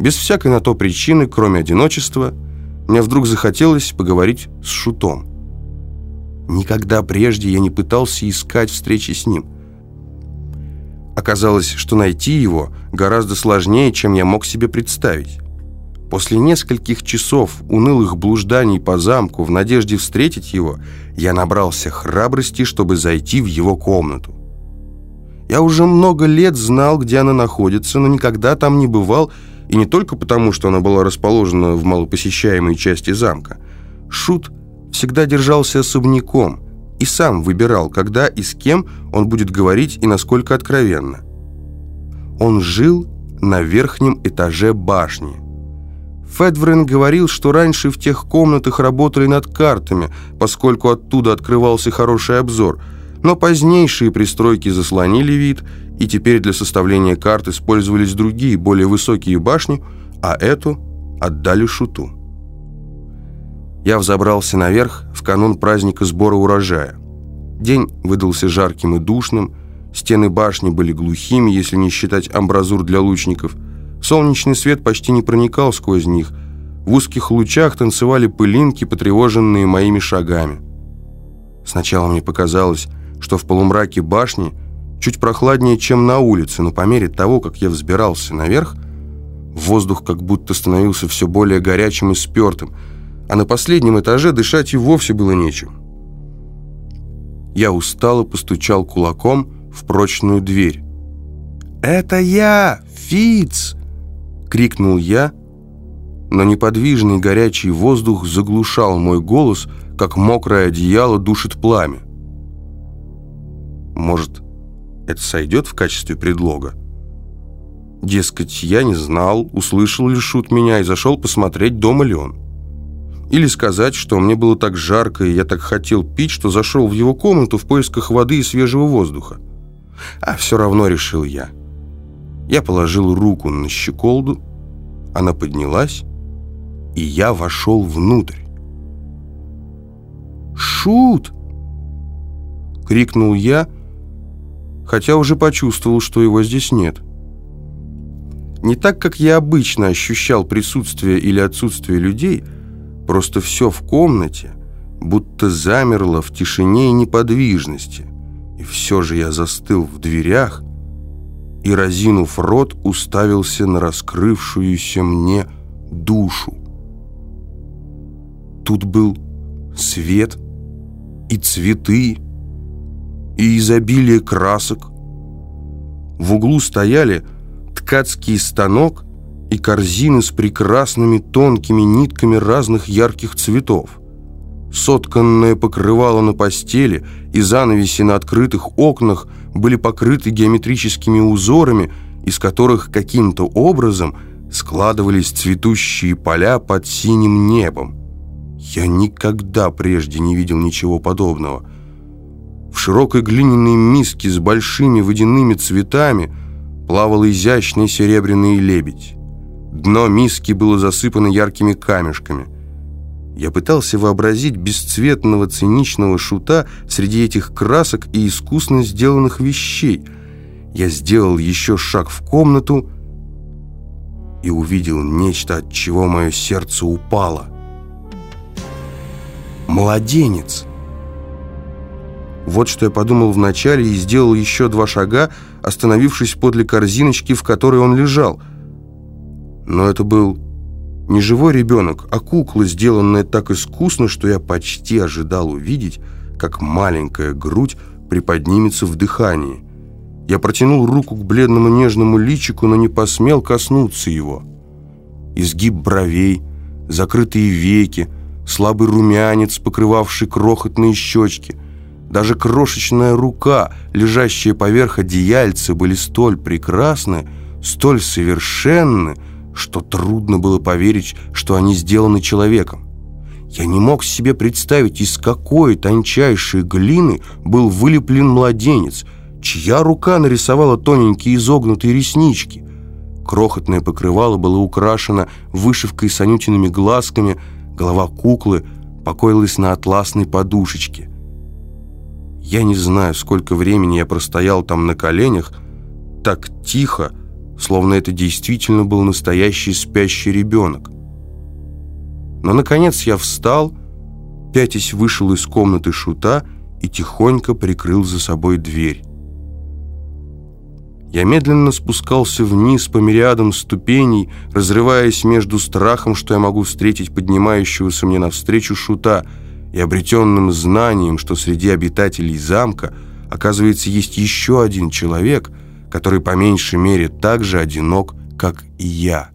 Без всякой на то причины, кроме одиночества, мне вдруг захотелось поговорить с Шутом. Никогда прежде я не пытался искать встречи с ним. Оказалось, что найти его гораздо сложнее, чем я мог себе представить. После нескольких часов унылых блужданий по замку в надежде встретить его, я набрался храбрости, чтобы зайти в его комнату. Я уже много лет знал, где она находится, но никогда там не бывал, и не только потому, что она была расположена в малопосещаемой части замка. Шут всегда держался особняком и сам выбирал, когда и с кем он будет говорить и насколько откровенно. Он жил на верхнем этаже башни. Федврен говорил, что раньше в тех комнатах работали над картами, поскольку оттуда открывался хороший обзор – но позднейшие пристройки заслонили вид, и теперь для составления карт использовались другие, более высокие башни, а эту отдали шуту. Я взобрался наверх в канун праздника сбора урожая. День выдался жарким и душным, стены башни были глухими, если не считать амбразур для лучников. Солнечный свет почти не проникал сквозь них. В узких лучах танцевали пылинки, потревоженные моими шагами. Сначала мне показалось, что в полумраке башни чуть прохладнее, чем на улице, но по мере того, как я взбирался наверх, воздух как будто становился все более горячим и спертым, а на последнем этаже дышать и вовсе было нечем. Я устало постучал кулаком в прочную дверь. «Это я, Фиц!» — крикнул я, но неподвижный горячий воздух заглушал мой голос, как мокрое одеяло душит пламя. Может, это сойдет в качестве предлога? Дескать, я не знал, услышал ли Шут меня и зашел посмотреть, дома ли он. Или сказать, что мне было так жарко, и я так хотел пить, что зашел в его комнату в поисках воды и свежего воздуха. А все равно решил я. Я положил руку на щеколду, она поднялась, и я вошел внутрь. «Шут!» — крикнул я, — хотя уже почувствовал, что его здесь нет. Не так, как я обычно ощущал присутствие или отсутствие людей, просто все в комнате будто замерло в тишине и неподвижности, и все же я застыл в дверях и, разинув рот, уставился на раскрывшуюся мне душу. Тут был свет и цветы, и изобилие красок. В углу стояли ткацкий станок и корзины с прекрасными тонкими нитками разных ярких цветов. Сотканное покрывало на постели и занавеси на открытых окнах были покрыты геометрическими узорами, из которых каким-то образом складывались цветущие поля под синим небом. Я никогда прежде не видел ничего подобного. В широкой глиняной миске с большими водяными цветами плавал изящный серебряный лебедь. Дно миски было засыпано яркими камешками. Я пытался вообразить бесцветного циничного шута среди этих красок и искусно сделанных вещей. Я сделал еще шаг в комнату и увидел нечто, от чего мое сердце упало. «Младенец!» Вот что я подумал вначале и сделал еще два шага, остановившись подле корзиночки, в которой он лежал. Но это был не живой ребенок, а кукла, сделанная так искусно, что я почти ожидал увидеть, как маленькая грудь приподнимется в дыхании. Я протянул руку к бледному нежному личику, но не посмел коснуться его. Изгиб бровей, закрытые веки, слабый румянец, покрывавший крохотные щечки — даже крошечная рука, лежащая поверх одеяльца, были столь прекрасны, столь совершенны, что трудно было поверить, что они сделаны человеком. Я не мог себе представить, из какой тончайшей глины был вылеплен младенец, чья рука нарисовала тоненькие изогнутые реснички. Крохотное покрывало было украшено вышивкой с анютиными глазками, голова куклы покоилась на атласной подушечке. Я не знаю, сколько времени я простоял там на коленях, так тихо, словно это действительно был настоящий спящий ребенок. Но, наконец, я встал, пятясь вышел из комнаты шута и тихонько прикрыл за собой дверь. Я медленно спускался вниз по мириадам ступеней, разрываясь между страхом, что я могу встретить поднимающегося мне навстречу шута, и обретенным знанием, что среди обитателей замка, оказывается, есть еще один человек, который по меньшей мере так же одинок, как и я».